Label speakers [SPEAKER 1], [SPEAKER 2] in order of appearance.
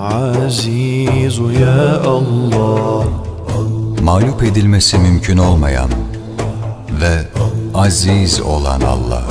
[SPEAKER 1] عزيز ya Allah,
[SPEAKER 2] mağlup edilmesi mümkün olmayan ve aziz olan Allah.